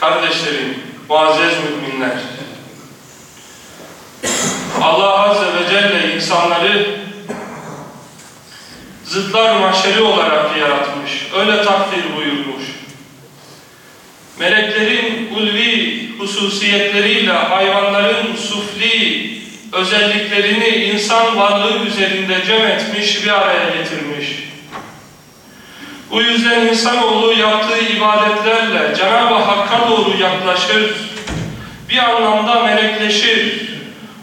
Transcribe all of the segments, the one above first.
kardeşlerim, muazzez müminler. Allah Azze ve Celle insanları zıtlar mahşeri olarak yaratmış. Öyle takdir buyurmuş. Meleklerin ulvi hususiyetleriyle hayvanların sufli özelliklerini insan varlığı üzerinde cem etmiş, bir araya getirmiş. Bu yüzden insanoğlu yaptığı ibadetlerle Cenab-ı Hakk'a doğru yaklaşır, bir anlamda melekleşir,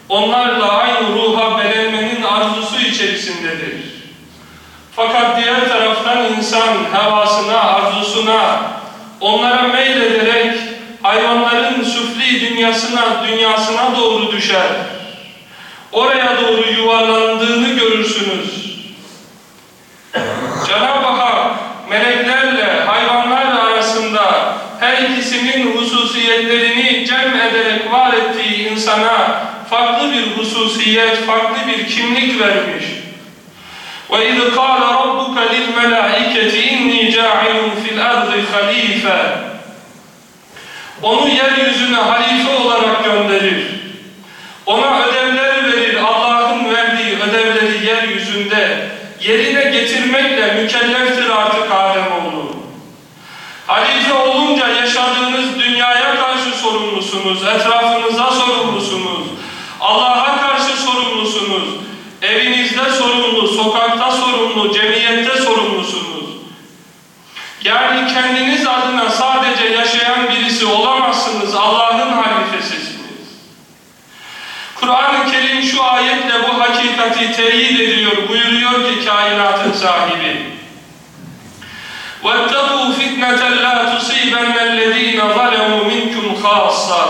onlarla aynı ruha belenmenin arzusu içerisindedir. Fakat diğer taraftan insan hevasına, arzusuna, onlara meylederek hayvanların süfli dünyasına, dünyasına doğru düşer. Oraya doğru yuvarlandığını görürsünüz. Cenab-ı Hak meleklerle hayvanlar arasında her ikisinin hususiyetlerini cem ederek var ettiği insana farklı bir hususiyet, farklı bir kimlik vermiş. وَاِذْ قَالَ رَبُّكَ لِلْمَلَائِكَةِ اِنِّي جَاعِلٌ فِي الْأَرْضِ خَلِيفَةً Onu yeryüzüne halife olarak gönderir. Ona ödevler verir, Allah'ın verdiği ödevleri yeryüzünde yerine getirmekle mükelleftir artık Ademoğlu. Halife olunca yaşadığınız dünyaya karşı sorumlusunuz, etrafınıza sorumlusunuz, Allah'a hakikati teyit ediyor, buyuruyor ki kainatın sahibi. وَاتَّقُوا فِتْنَةً لَا تُصِيبَنَّ الَّذ۪ينَ ظَلَمُوا مِنْكُمْ خَاصًا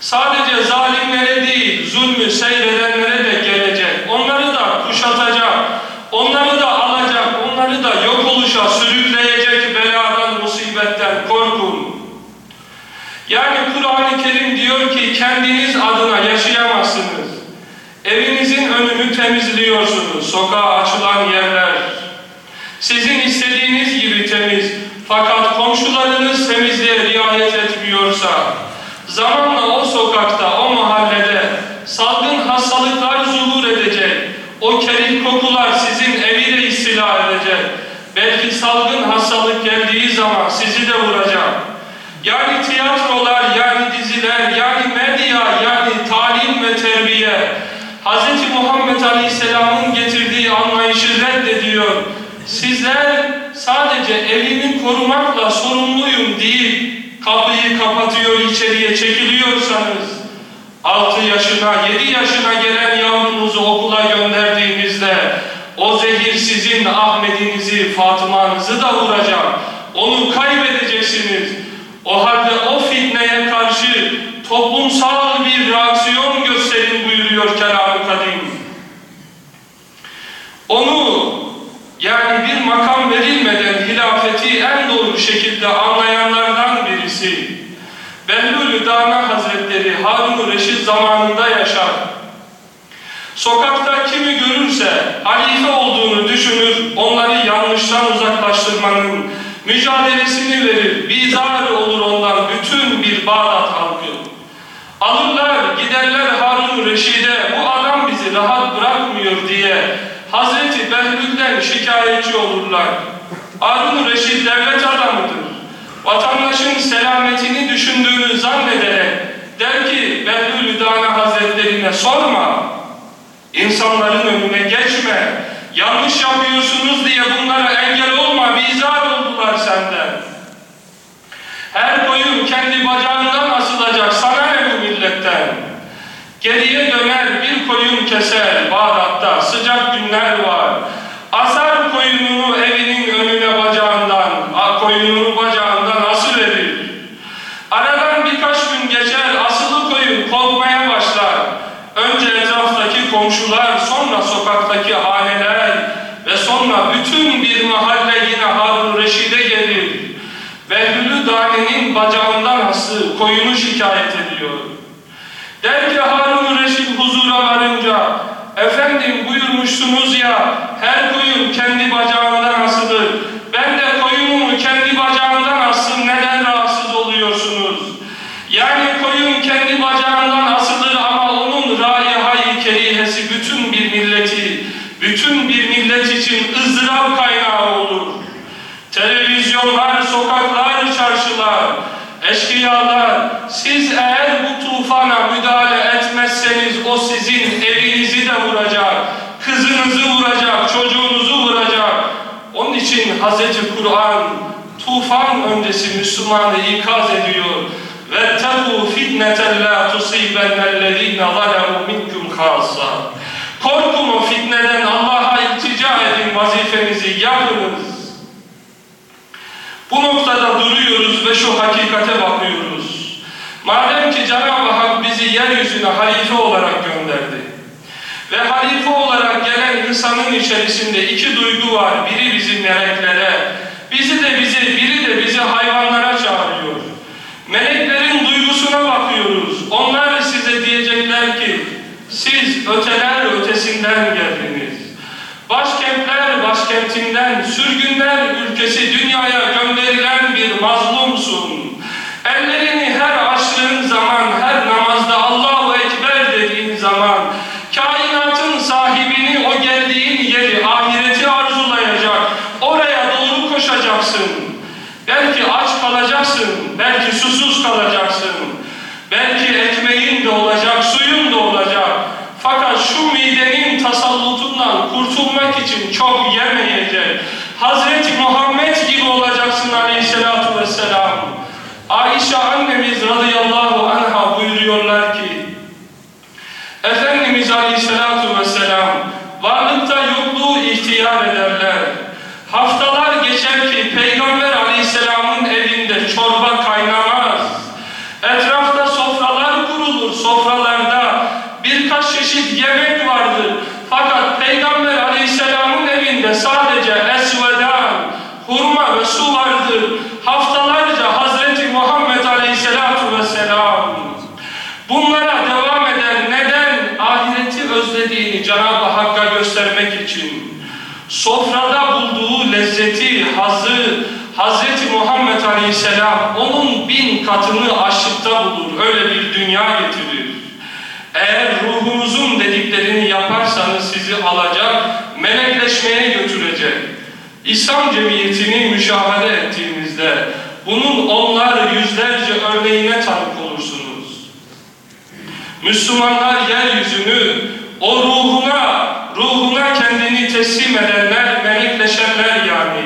Sadece zalimlere değil, zulmü seyredenlere de gelecek. Onları da kuşatacak, onları da alacak, onları da yok oluşa sürükleyecek beladan, musibetten korkun. Yani Kur'an-ı Kerim diyor ki kendiniz adına yaşayamazsınız. Evinizin önünü temizliyorsunuz, sokağa açılan yerler. Sizin istediğiniz gibi temiz, fakat komşularınız temizliğe riayet etmiyorsa, zamanla o sokakta, o mahallede salgın hastalıklar zuhur edecek, o kerih kokular sizin evi de istila edecek, belki salgın hastalık geldiği zaman sizi de vuracak. Yani tiyatrolar, yani diziler, yani medya, yani talim ve terbiye Hz. Muhammed Aleyhisselam'ın getirdiği anlayışı reddediyor. Sizler sadece evimi korumakla sorumluyum deyip kapıyı kapatıyor, içeriye çekiliyorsanız 6 yaşına, 7 yaşına gelen yavrunuzu okula gönderdiğinizde o zehir sizin Ahmet'inizi, Fatıma'nızı da vuracak. Onu kaybedeceksiniz. O halde o fitneye karşı toplumsal bir reaksiyon gösterin buyuruyor Kelam-ı Kadim. Onu yani bir makam verilmeden hilafeti en doğru şekilde anlayanlardan birisi Behlül Dana Hazretleri Harun-ı Reşid zamanında yaşar. Sokakta kimi görürse halife olduğunu düşünür, onları yanlıştan uzaklaştırmanın mücadelesini verir, bizar olur ondan bütün bir Bağdat halkı. Alırlar, giderler Reşid'e, bu adam bizi rahat bırakmıyor diye Hazreti Behlül'den şikayetçi olurlar. Harun-ı Reşid devlet adamıdır. Vatandaşın selametini düşündüğünü zannederek der ki Behlül-ü Dana Hazretlerine sorma, insanların önüne geçme, yanlış yapıyorsunuz diye bunlara engel olma, bizar oldular senden. Her koyun kendi bacağından asılacak, sana ne bu milletten? Geriye döner bir koyun keser Bağdat'ta, sıcak günler var. Asar koyununu evinin önüne bacağından, koyununu bacağından asıverir. Aradan birkaç gün geçer, asılı koyun korkmaya başlar. Önce etraftaki komşular, sonra sokaktaki haneler ve sonra bütün bir mahalle yine Harun Reşid'e gelir. Behlülü Dane'nin bacağından ası koyunu şikayet ediyor. Der ki Harun Reşid huzura varınca, efendim duymuşsunuz ya, her koyun kendi bacağından asılır. Ben de koyunumu kendi bacağından asıl neden rahatsız oluyorsunuz? Yani koyun kendi bacağından asılır ama onun rayiha-i kerihesi bütün bir milleti, bütün bir millet için ızdırap kaynağı olur. Televizyonlar, sokaklar, çarşılar, eşkıyalar, siz eğer bu tufana müdahale etmezseniz o sizin evinizi de vuracak vuracak, çocuğunuzu vuracak. Onun için Hz. Kur'an tufan öncesi Müslümanı ikaz ediyor. وَاتَّقُوا فِتْنَةً لَا تُصِيبَنَّ الَّذ۪ينَ ظَلَمُوا مِنْكُمْ خَاصًا Korkun o fitneden Allah'a iltica edin vazifenizi yapınız. Bu noktada duruyoruz ve şu hakikate bakıyoruz. Madem ki Cenab-ı Hak bizi yeryüzüne halife olarak gönderdi ve halife olarak gelen insanın içerisinde iki duygu var. Biri bizi meleklere, bizi de bizi, biri de bizi hayvanlara çağırıyor. Meleklerin duygusuna bakıyoruz. Onlar size diyecekler ki siz öteler ötesinden geldiniz. Başkentler başkentinden, sürgünler ülkesi dünyaya gönderilen bir mazlumsun. Ellerini her açtığın zaman, her namazda Allahu Ekber dediğin zaman, geldiğin yeri, ahireti arzulayacak, oraya doğru koşacaksın. Belki aç kalacaksın, belki susuz kalacaksın. Belki ekmeğin de olacak, suyun da olacak. Fakat şu midenin tasallutundan kurtulmak için çok yemeyecek. Hazreti Muhammed gibi olacaksın aleyhissalatu vesselam. Ayşe annemiz radıyallahu anha buyuruyorlar ki Efendimiz aleyhissalatu vesselam varlıkta yokluğu ihtiyar ederler. Haftalar geçer ki Peygamber aleyhisselamın evinde çorba kaynamaz. Etrafta sofralar kurulur. Sofralarda birkaç çeşit yemek vardır. Fakat Peygamber aleyhisselamın evinde sadece esvedan, hurma ve su vardır. Haftalarca Hazreti Muhammed aleyhisselatu vesselam bunlara devam eder. Neden? Ahireti özlediğini Cenab-ı Hakk'a göstermek için. Sofrada bulduğu lezzeti, hazı, Hazreti Muhammed Aleyhisselam onun bin katını açlıkta bulur. Öyle bir dünya getirir. Eğer ruhunuzun dediklerini yaparsanız sizi alacak, melekleşmeye götürecek. İslam cemiyetini müşahede ettiğinizde bunun onlar yüzlerce örneğine tanık olursunuz. Müslümanlar yeryüzünü o ruhuna, ruhuna kendini teslim edenler, melekleşenler yani.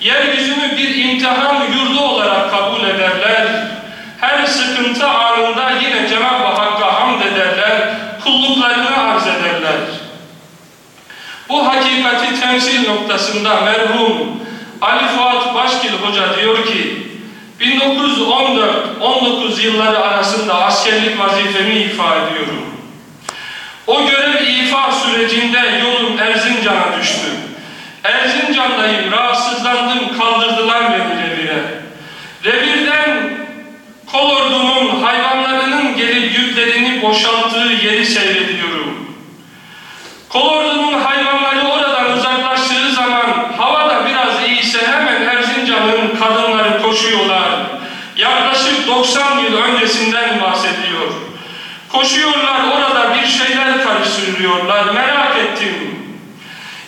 Yeryüzünü bir imtihan yurdu olarak kabul ederler. Her sıkıntı anında yine Cenab-ı Hakk'a hamd ederler, kulluklarını arz ederler. Bu hakikati temsil noktasında merhum Ali Fuat Başkil Hoca diyor ki 1914-19 yılları arasında askerlik vazifemi ifa ediyorum. O görev ifa sürecinde yolum Erzincan'a düştü. Erzincan'dayım, rahatsızlandım, kaldırdılar beni revire. Revirden kolordumun hayvanlarının gelip yüklerini boşalttığı yeri seyrediyorum. Kolordumun hayvanları oradan uzaklaştığı zaman havada biraz iyiyse hemen Erzincan'ın kadınları koşuyorlar. Yaklaşık 90 yıl öncesinden bahsediyor. Koşuyorlar şeyler karıştırıyorlar. Merak ettim.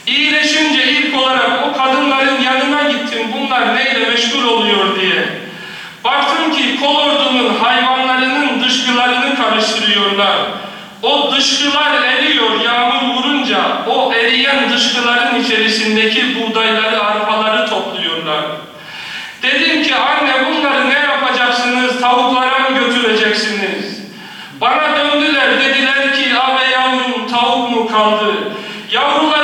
İyileşince ilk olarak o kadınların yanına gittim. Bunlar neyle meşgul oluyor diye. Baktım ki kolordunun hayvanlarının dışkılarını karıştırıyorlar. O dışkılar eriyor yağmur vurunca o eriyen dışkıların içerisindeki buğdayları, arpaları topluyorlar. Dedim ki anne bunları ne yapacaksınız? Tavuklara mı götüreceksiniz? Bana kaldı? Yavrularımızı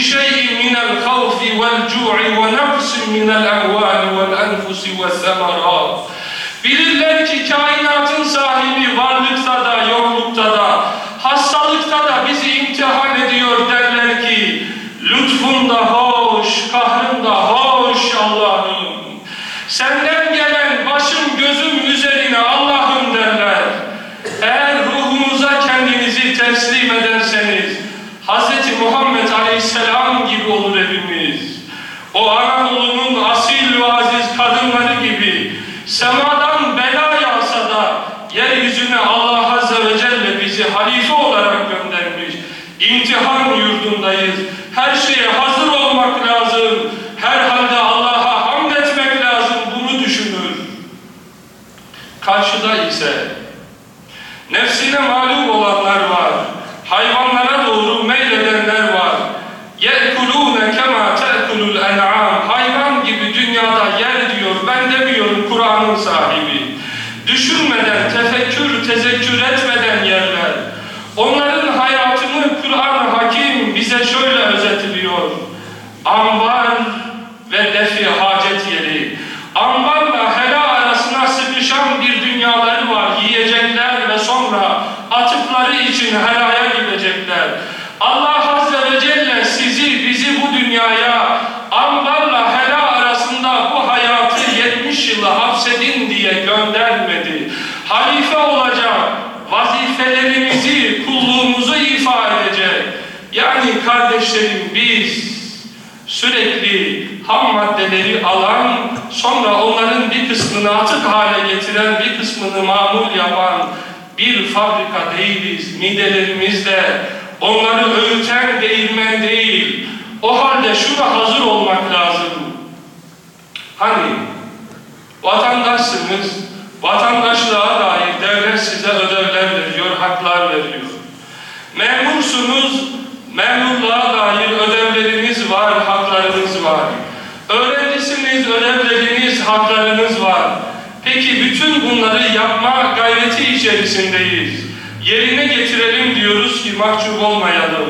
بِشَيْءٍ مِنَ الْخَوْفِ وَالْجُوعِ وَنَقْصٍ مِنَ الْأَمْوَالِ وَالْأَنْفُسِ وَالثَّمَرَاتِ Bilirler ki kainatın sahibi varlıkta da yoklukta da hastalıkta da bizi imtihan ediyor derler Aleyhisselam gibi olur evimiz. O Anadolu'nun asil ve aziz kadınları gibi semadan Düşünmeden, tefekkür, tezekkür etmeden yerler. Onların hayatını Kur'an Hakim bize şöyle özetliyor. Ambar ve defi hacet yeri. Ambarla hela arasına sıkışan bir dünyaları var. Yiyecekler ve sonra atıkları için helaya gidecekler. Allah Azze ve Celle sizi, bizi bu dünyaya ambarla hela arasında bu hayatı 70 yılı hapsedin diye göndermedi. Halife olacak, vazifelerimizi, kulluğumuzu ifa edecek. Yani kardeşlerim biz sürekli ham maddeleri alan, sonra onların bir kısmını atık hale getiren, bir kısmını mamul yapan bir fabrika değiliz. Midelerimizde onları öğüten değirmen değil. O halde şuna hazır olmak lazım. Hani vatandaşsınız, vatandaşlığa dair devlet size ödevler veriyor, haklar veriyor. Memursunuz, memurluğa dair ödevleriniz var, haklarınız var. Öğrencisiniz, ödevleriniz, haklarınız var. Peki bütün bunları yapma gayreti içerisindeyiz. Yerine getirelim diyoruz ki mahcup olmayalım.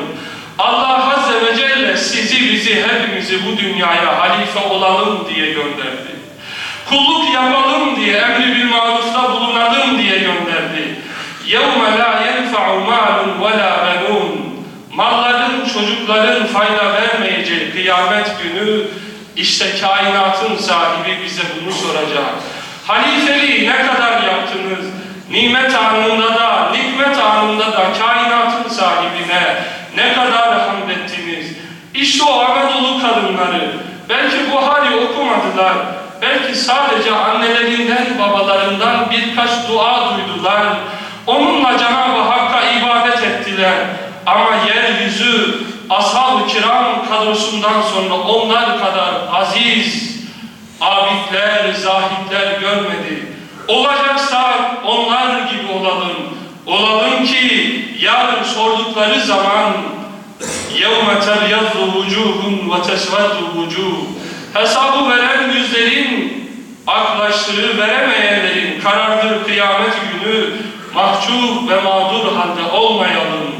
Allah Azze ve Celle sizi, bizi, hepimizi bu dünyaya halife olalım diye gönderdi. Kulluk yapalım diye, emri bil marufta bulunalım diye gönderdi. يَوْمَ لَا يَنْفَعُ مَالٌ وَلَا بَنُونَ Malların, çocukların fayda vermeyeceği kıyamet günü işte kainatın sahibi bize bunu soracak. Halifeliği ne kadar yaptınız? Nimet anında da, nikmet anında da kainatın sahibine ne kadar hamd ettiniz? İşte o Anadolu kadınları belki Buhari okumadılar. Belki sadece annelerinden, babalarından birkaç dua duydular. Onunla Cenab-ı Hakk'a ibadet ettiler. Ama yeryüzü ashab-ı kiram kadrosundan sonra onlar kadar aziz, abidler, zahitler görmedi. Olacaksa onlar gibi olalım. Olalım ki yarın sordukları zaman يَوْمَ تَبْيَضُّ وُجُوهٌ وَتَسْوَدُّ وُجُوهٌ Hesabı veren yüzlerin, aklaştığı veremeyenlerin karardığı kıyamet günü mahcup ve mağdur halde olmayalım.